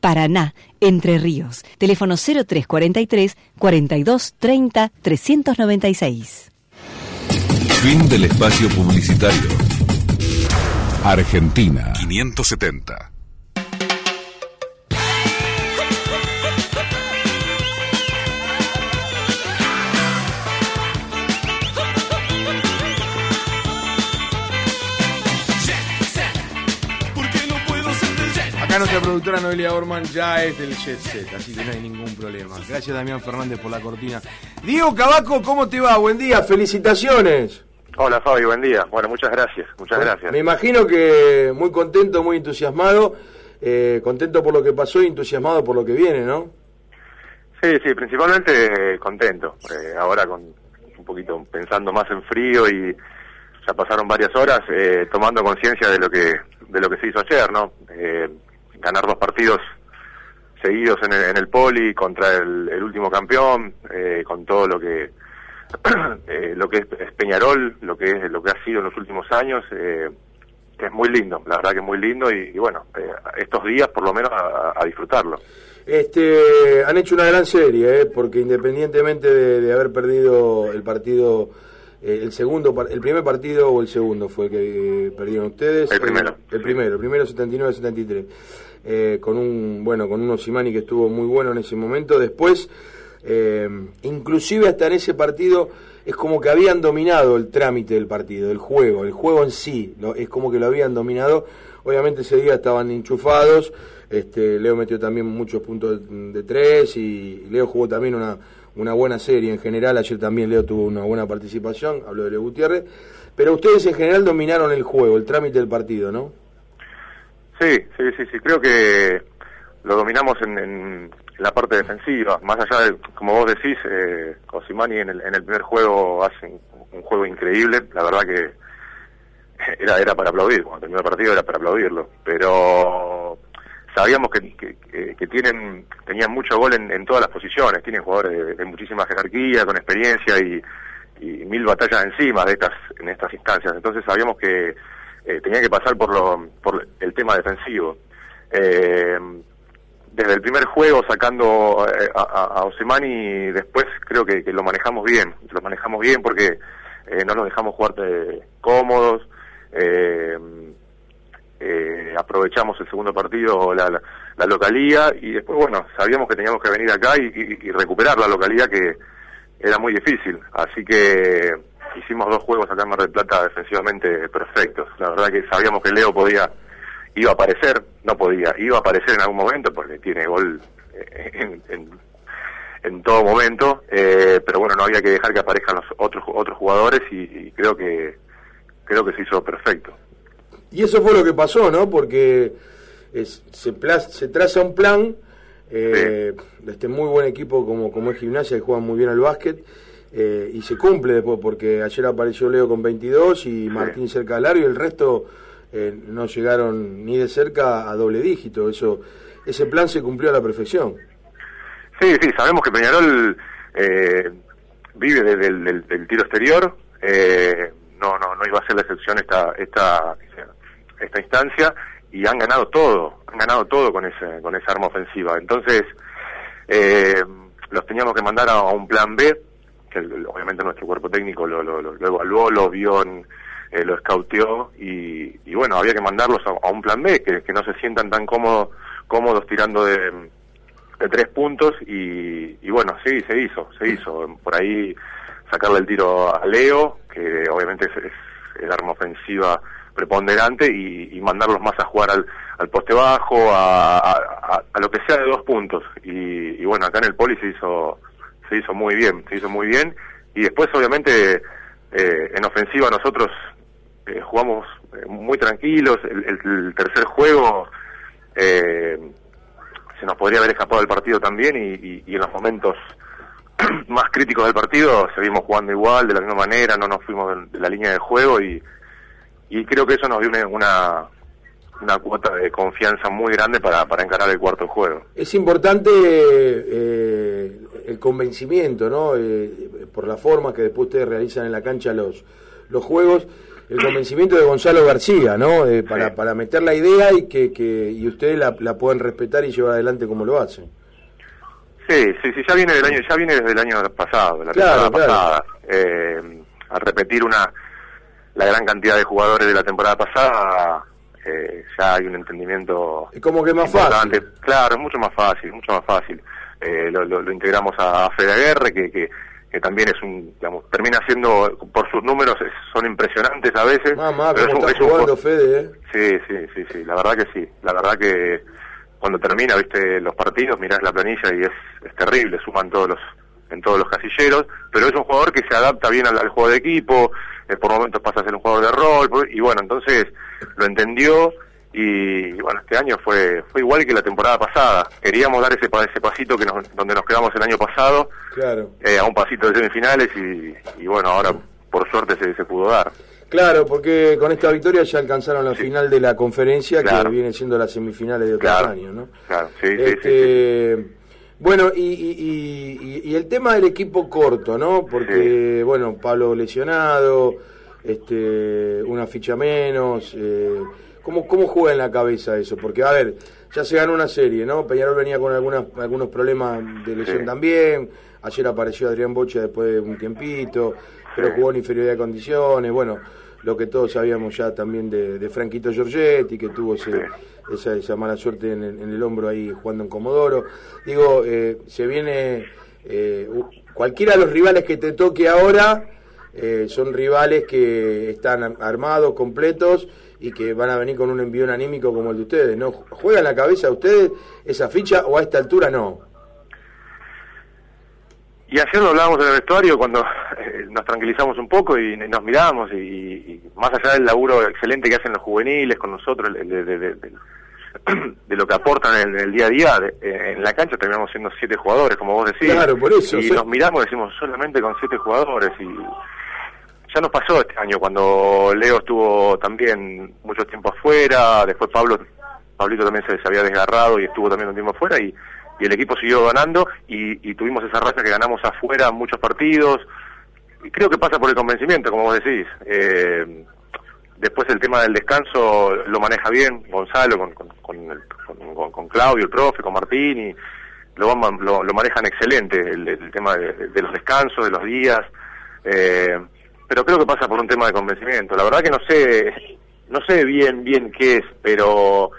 Paraná, Entre Ríos. Teléfono 0343 42 30 396. Fin del espacio publicitario. Argentina 570. Acá nuestra productora Noelia Orman ya es del Jet Set, así que no hay ningún problema. Gracias Damián Fernández por la cortina. Diego Cabaco, ¿cómo te va? Buen día, felicitaciones. Hola Fabi, buen día. Bueno, muchas gracias, muchas gracias. Me imagino que muy contento, muy entusiasmado, eh, contento por lo que pasó y entusiasmado por lo que viene, ¿no? Sí, sí, principalmente eh, contento. Eh, ahora con un poquito pensando más en frío y ya pasaron varias horas tomando conciencia de lo que de lo que se hizo ayer, ¿no? Ganar dos partidos seguidos en el, en el poli contra el, último campeón, eh, con todo lo que eh, lo que es, Peñarol, lo que es lo que ha sido en los últimos años, eh, es muy lindo, la verdad que es muy lindo y, bueno, estos días por lo menos a, disfrutarlo. Este, han hecho una gran serie, porque independientemente de, haber perdido el partido el segundo el primer partido o el segundo fue que perdieron ustedes el primero el, primero el primero 79 73 eh, con un bueno con un Osimani que estuvo muy bueno en ese momento. Después, eh, inclusive hasta en ese partido es como que habían dominado el trámite del partido, el juego, el juego en sí, es como que lo habían dominado. Obviamente ese día estaban enchufados. Este, Leo metió también muchos puntos de, tres y Leo jugó también una, una buena serie en general. Ayer también Leo tuvo una buena participación, hablo de Leo Gutiérrez. Pero ustedes en general dominaron el juego, el trámite del partido, ¿no? Sí, sí, sí, sí. Creo que lo dominamos en, la parte defensiva. Más allá de, como vos decís, eh, Osimani en el, en el primer juego hace un, juego increíble. La verdad que era era para aplaudir. Cuando terminó el partido era para aplaudirlo. Pero sabíamos que, tienen tenían mucho gol en, todas las posiciones. Tienen jugadores de, muchísima jerarquía, con experiencia y, mil batallas encima de estas en estas instancias. Entonces sabíamos que eh, tenía que pasar por, lo, por el tema defensivo. Eh, desde el primer juego sacando eh, a, a, Osemani, después creo que, lo manejamos bien, lo manejamos bien porque no nos dejamos jugar cómodos, aprovechamos el segundo partido, la, la, localía, y después, bueno, sabíamos que teníamos que venir acá y recuperar la localidad que era muy difícil, así que hicimos dos juegos acá en Mar del Plata defensivamente perfectos. La verdad que sabíamos que Leo podía, iba a aparecer, no podía, iba a aparecer en algún momento porque tiene gol eh, en, en, todo momento, eh, pero bueno, no había que dejar que aparezcan los otros otros jugadores y, creo que creo que se hizo perfecto. Y eso fue lo que pasó, ¿no? Porque es, se, se traza un plan eh, de este muy buen equipo como, como es Gimnasia, que juega muy bien al básquet, eh, y se cumple después, porque ayer apareció Leo con 22 y Martín cerca del largo y el resto eh, no llegaron ni de cerca a doble dígito. Eso, ese plan se cumplió a la perfección. Sí, sí, sabemos que Peñarol eh, vive del, tiro exterior. no, no, no iba a ser la excepción esta, esta, esta instancia y han ganado todo, han ganado todo con ese, con esa arma ofensiva. Entonces, los teníamos que mandar a un plan B que obviamente nuestro cuerpo técnico lo, lo, evaluó, lo vio, eh, lo escauteó y, bueno, había que mandarlos a, un plan B, que, no se sientan tan cómodos, cómodos tirando de, tres puntos y, bueno, sí, se hizo, se hizo. Por ahí sacarle el tiro a Leo, que obviamente es, el arma ofensiva preponderante y, mandarlos más a jugar al, al poste bajo, a, a, lo que sea de dos puntos. Y, y bueno, acá en el poli se hizo se hizo muy bien, se hizo muy bien. Y después, obviamente, eh, en ofensiva nosotros eh, jugamos eh, muy tranquilos. El, tercer juego se nos podría haber escapado el partido también y, en los momentos más críticos del partido seguimos jugando igual, de la misma manera, no nos fuimos de, la línea de juego y, y creo que eso nos dio una, una cuota de confianza muy grande para, para encarar el cuarto juego. Es importante eh, el convencimiento, ¿no? Eh, por la forma que después ustedes realizan en la cancha los, los juegos. el convencimiento de Gonzalo García, ¿no? Eh, para, para meter la idea y que, que y ustedes la, la puedan respetar y llevar adelante como lo hacen. Sí, sí, sí, ya viene del año, ya viene desde el año pasado, la Claro, temporada claro. pasada. Eh, al repetir una la gran cantidad de jugadores de la temporada pasada, eh, ya hay un entendimiento como que más importante. fácil. Claro, es mucho más fácil, mucho más fácil. Eh, lo, lo- lo integramos a Fede Aguerre, que, que, que también es un, digamos, termina siendo, por sus números, es- son impresionantes a veces. Mamá, pero es un- es un jugando Fede, ¿eh? Sí, sí, sí, sí, la verdad que sí. La verdad que cuando termina, viste, los partidos, mirás la planilla y es, es terrible, suman todos los en todos los casilleros, pero es un jugador que se adapta bien al, al juego de equipo, eh, por momentos pasa a ser un jugador de rol, por- y bueno, entonces lo entendió y, bueno, este año fue fue igual que la temporada pasada. Queríamos dar ese, ese pasito que nos, donde nos quedamos el año pasado, Claro. eh, a un pasito de semifinales y, y bueno, ahora por suerte se, se pudo dar. Claro, porque con esta victoria ya alcanzaron la final de la conferencia, que viene siendo las semifinales de otro Claro, año, ¿no? claro, sí, sí, sí, Este, Bueno, y, y, y- y- el tema del equipo corto, ¿no? Porque, bueno, Pablo lesionado, este, una ficha menos. Eh, ¿cómo, ¿Cómo juega en la cabeza eso? Porque, a ver, ya se ganó una serie, ¿no? Peñarol venía con algunas, algunos problemas de lesión Sí. también. Ayer apareció Adrián Bocha después de un tiempito, pero Sí. jugó en inferioridad de condiciones. Bueno, lo que todos sabíamos ya también de, de Franquito Giorgetti, que tuvo ese- esa, esa mala suerte en el, en el hombro ahí jugando en Comodoro. Digo, eh, se viene eh, cualquiera de los rivales que te toque ahora. eh, son rivales que están ar- armados, completos y que van a venir con un envío anímico como el de ustedes. ¿no? ¿Juegan la cabeza ustedes esa ficha o a esta altura no? Y ayer lo hablábamos en el vestuario cuando eh, nos tranquilizamos un poco y nos miramos y, y más allá del laburo excelente que hacen los juveniles con nosotros, de, de- de- de- de lo que aportan en el día a día, de- eh, en la cancha terminamos siendo siete jugadores, como vos decís. Claro, por eso, Y sí. nos miramos y decimos solamente con siete jugadores y ya nos pasó este año cuando Leo estuvo también mucho tiempo afuera, después Pablo, Pablito también se, se había desgarrado y estuvo también un tiempo afuera y, y el equipo siguió ganando y, tuvimos esa racha que ganamos afuera muchos partidos y creo que pasa por el convencimiento, como vos decís. Eh, después el tema del descanso lo maneja bien Gonzalo con, con, con, el- con- con- Claudio, el profe, con Martín y lo, lo, lo manejan excelente el, tema de, de los descansos, de los días. Eh, pero creo que pasa por un tema de convencimiento. La verdad que no sé, no sé bien bien qué es, pero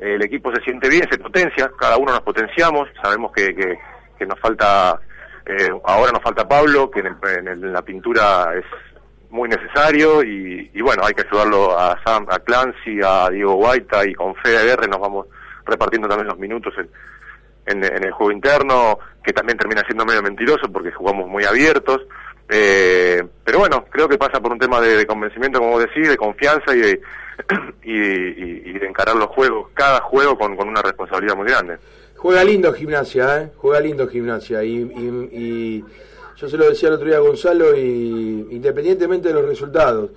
el equipo se siente bien, se potencia, cada uno nos potenciamos, sabemos que, que, nos falta, eh, ahora nos falta Pablo, que en, el- en el- la pintura es muy necesario y, bueno, hay que ayudarlo a Sam, a Clancy, a Diego Guaita y con Fede Aguerre nos vamos repartiendo también los minutos en, en, en el juego interno, que también termina siendo medio mentiroso porque jugamos muy abiertos. Eh, pero bueno, creo que pasa por un tema de, de convencimiento, como vos decís, de confianza y de, y, y- y de encarar los juegos, cada juego con, con una responsabilidad muy grande. Juega lindo gimnasia, ¿eh? Juega lindo gimnasia. Y, y- y yo se lo decía el otro día a Gonzalo, y independientemente de los resultados,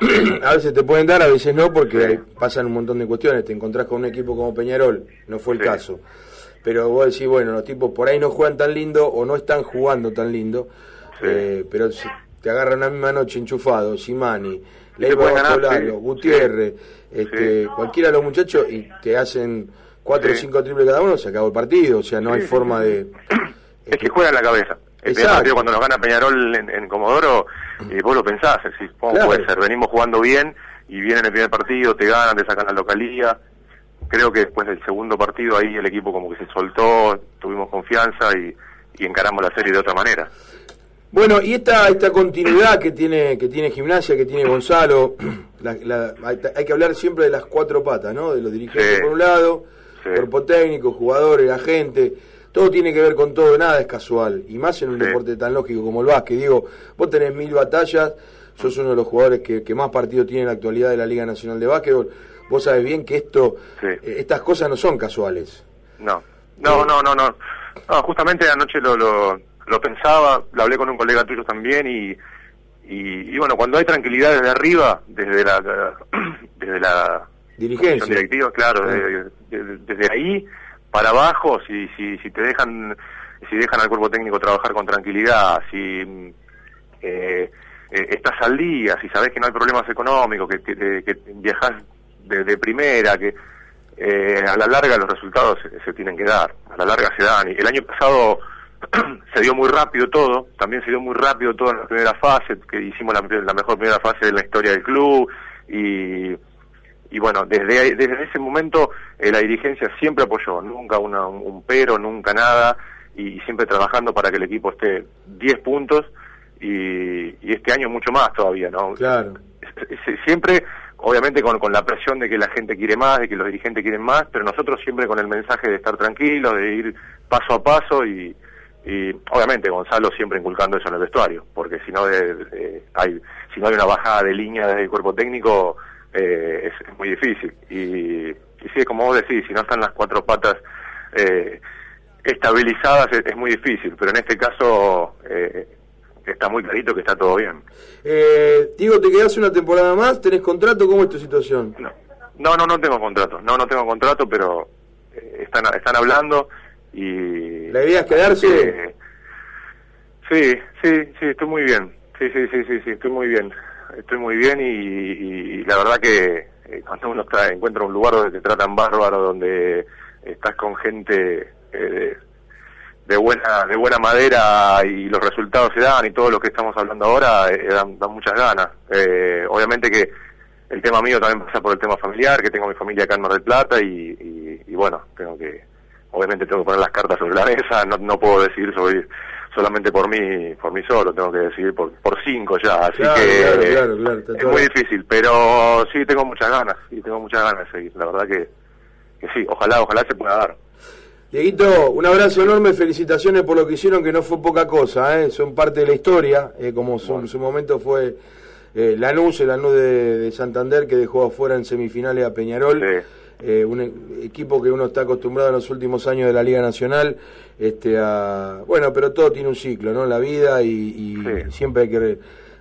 a veces te pueden dar, a veces no, porque Sí. pasan un montón de cuestiones. Te encontrás con un equipo como Peñarol, no fue el Sí. caso. Pero vos decís, bueno, los tipos por ahí no juegan tan lindo o no están jugando tan lindo. Eh, pero si te agarran una misma noche enchufado, Simani, Leiva sí. Gutiérrez, este, cualquiera de los muchachos y te hacen cuatro o cinco triples cada uno, se acabó el partido, o sea, no hay forma de... Es que juega en la cabeza. El Exacto. partido cuando nos gana Peñarol en, en Comodoro, y vos lo pensás, decís, ¿cómo Claro. puede ser? Venimos jugando bien y vienen el primer partido, te ganan, te sacan la localía. Creo que después del segundo partido ahí el equipo como que se soltó, tuvimos confianza y, y encaramos la serie de otra manera. Bueno, y esta esta continuidad que tiene que tiene Gimnasia, que tiene Gonzalo, la- la- hay, hay que hablar siempre de las cuatro patas, ¿no? De los dirigentes Sí. por un lado, Sí. cuerpo técnico, jugadores, agente, todo tiene que ver con todo, nada es casual, y más en un Sí. deporte tan lógico como el básquet. Digo, vos tenés mil batallas, sos uno de los jugadores que, que más partidos tiene en la actualidad de la Liga Nacional de Básquetbol, vos sabés bien que esto, eh, estas cosas no son casuales. No, no, no, no, no. No, justamente anoche lo, lo, lo pensaba, lo hablé con un colega tuyo también y, y, y bueno, cuando hay tranquilidad desde arriba, desde la, la- desde la Dirigencia. directiva, claro, de- de- desde ahí para abajo, si, si, si te dejan, si dejan al cuerpo técnico trabajar con tranquilidad, si, eh, eh, estás al día, si sabes que no hay problemas económicos, que, que, que viajas de, primera, que eh, a la larga los resultados se, tienen que dar, a la larga se dan. Y el año pasado se dio muy rápido todo, también se dio muy rápido todo en la primera fase, que hicimos la, mejor primera fase de la historia del club y, y bueno, desde, desde ese momento eh, la dirigencia siempre apoyó, nunca un pero, nunca nada y siempre trabajando para que el equipo esté 10 puntos y, este año mucho más todavía, ¿no? Claro. Siempre, obviamente, con, con la presión de que la gente quiere más, de que los dirigentes quieren más, pero nosotros siempre con el mensaje de estar tranquilos, de ir paso a paso y, y obviamente Gonzalo siempre inculcando eso en el vestuario, porque si no hay si no hay una bajada de línea desde el cuerpo técnico eh, es, muy difícil y, y sí como vos decís si no están las cuatro patas eh, estabilizadas es, muy difícil, pero en este caso eh, está muy clarito que está todo bien. Eh, digo, ¿te quedas una temporada más? ¿Tenés contrato? ¿Cómo es tu situación? No, no, no, no tengo contrato. No, no tengo contrato, pero eh, están, están hablando y... ¿La idea es quedarse? sí, sí, sí, estoy muy bien. Sí, sí, sí, sí, sí, estoy muy bien. Estoy muy bien y, la verdad que eh, cuando uno está, encuentra un lugar donde te tratan bárbaro, donde estás con gente eh, de buena de buena madera y los resultados se dan y todo lo que estamos hablando ahora eh, dan, muchas ganas. Eh, obviamente que el tema mío también pasa por el tema familiar, que tengo mi familia acá en Mar del Plata y, y, bueno, tengo que, obviamente tengo que poner las cartas sobre la mesa, no, no puedo decidir sobre solamente por mí, por mí solo, tengo que decidir por, por cinco ya, así que es muy difícil, pero sí tengo muchas ganas, sí tengo muchas ganas de seguir, la verdad que, que sí, ojalá, ojalá se pueda dar. Dieguito, un abrazo enorme, felicitaciones por lo que hicieron, que no fue poca cosa, ¿eh? son parte de la historia, eh, como en su momento fue eh, Lanús, el Lanús de, Santander, que dejó afuera en semifinales a Peñarol, eh, un equipo que uno está acostumbrado en los últimos años de la Liga Nacional, este, a, bueno, pero todo tiene un ciclo, ¿no? La vida y, siempre hay que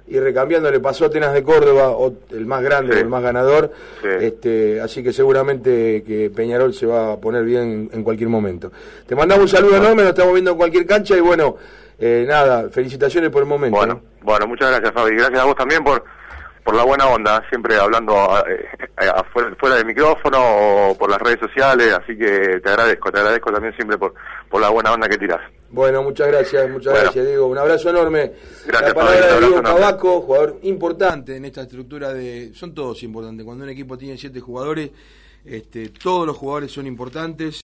y recambiando le pasó a Atenas de Córdoba, el más grande, el más ganador, este, así que seguramente que Peñarol se va a poner bien en cualquier momento. Te mandamos un saludo enorme, nos estamos viendo en cualquier cancha y bueno, eh, nada, felicitaciones por el momento. Bueno, bueno, muchas gracias Fabi, gracias a vos también por por la buena onda, siempre hablando eh, afuera, fuera del micrófono o por las redes sociales, así que te agradezco, te agradezco también siempre por, por la buena onda que tiras. Bueno, muchas gracias, muchas gracias Diego, un abrazo enorme. Gracias, la palabra de Diego Cavaco, jugador importante en esta estructura de... Son todos importantes, cuando un equipo tiene siete jugadores, este, todos los jugadores son importantes.